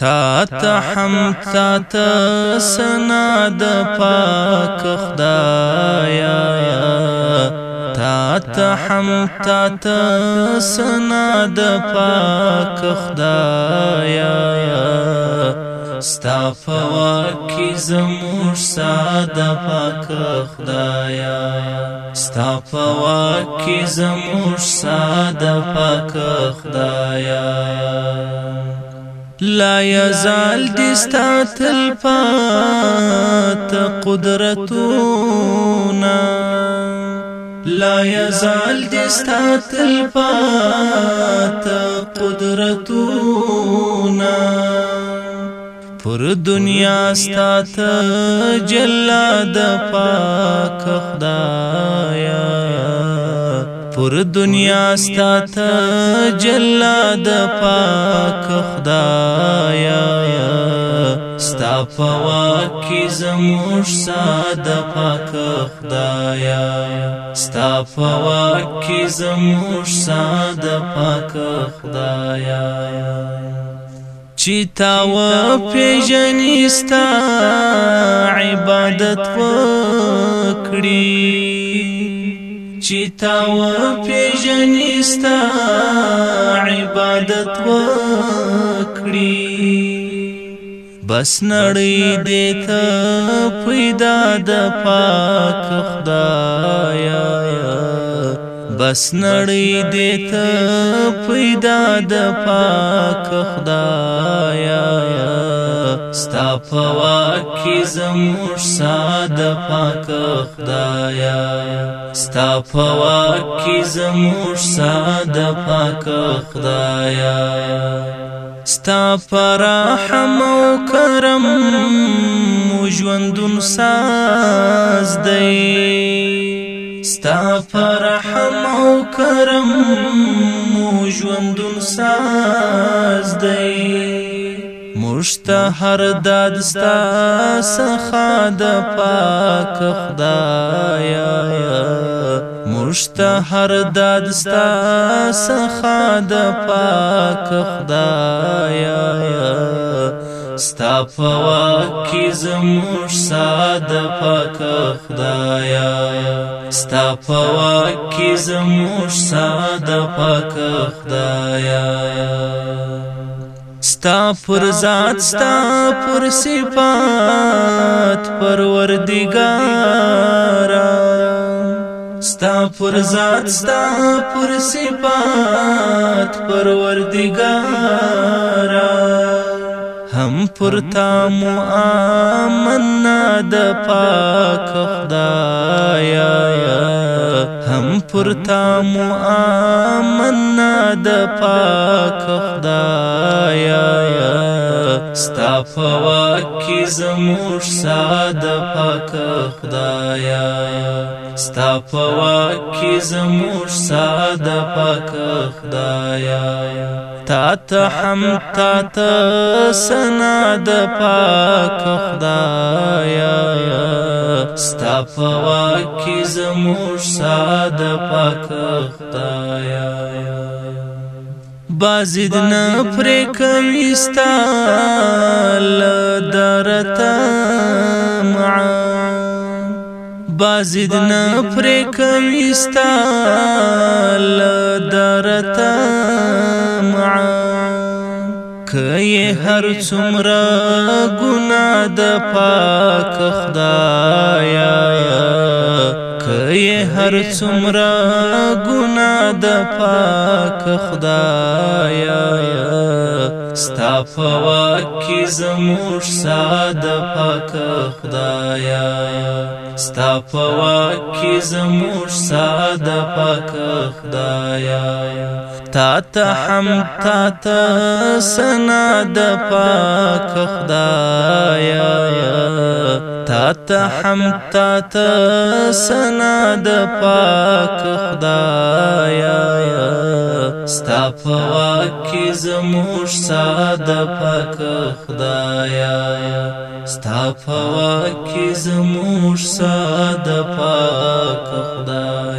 تا ته هم تا ته سنا د پاک خدایا تا ته هم تا ته سنا د پاک خدایا استغفر کی زموږ ساده پاک خدایا استغفر کی زموږ ساده پاک خدایا لا یزال دستا تل پات قدرتونا لا یزال دستا تل پات قدرتونا پر دنیا ستا تجلا د پاک خدایا پر دنیا ستات جلاد پاک خدایا ستا پوا کی زموش ساده پاک خدایا ستا پوا کی زموش ساده پاک خدایا چې تا و پیژنې ستا عبادت وکړي چې تا و پیژنستا عبادت وکړي بس نړۍ دې ته پیدا د پاک خدایا بس نړۍ دې ته پیدا د پاک خدایا ستا پوا کی زموږ ساده پاک خدایا ستا پوا کی زموږ ساده پاک خدایا ستا پر رحم او کرم ژوندون ساز دی ستا پر رحم او کرم ژوندون ساز دی مشتهر داد ستا څخه د پاک خدایا مشتهر داد ستا څخه د پاک خدایا ستا په واکې زموږ ساده پاک خدایا ستا په واکې زموږ ساده پاک خدایا ستا پر ذات ستا پر صفات پروردگارا ستا پر ذات ستا پر صفات پروردگارا هم پر تا مؤمن د پاک خدای هم پر تا مو امنا د پاک خدایا ستا فواکی زموږ ساده پاک خدایا ستا فواکی زموږ ساده پاک خدایا تا ته هم تا ته سنا د پاک خدایا ستا په واکې زموږ ساده پاک خدایا بازید نه پرې کوي ستا لدرته بازید نه پرې کوي ستا لدرته معا که هر څومره ګناه د پاک خدایا که هر څومره ګنا د پاک خدایا ستا په واکې زموږ ساده پاک خدایا ستا په واکې زموږ ساده پاک خدایا تا ته هم تا ته سنا د پاک خدایا تا ته حم تا ته سنا د پاک خدایا ستا په واکې زموږ ساده پاک خدایا ستا په واکې زموږ ساده پاک خدایا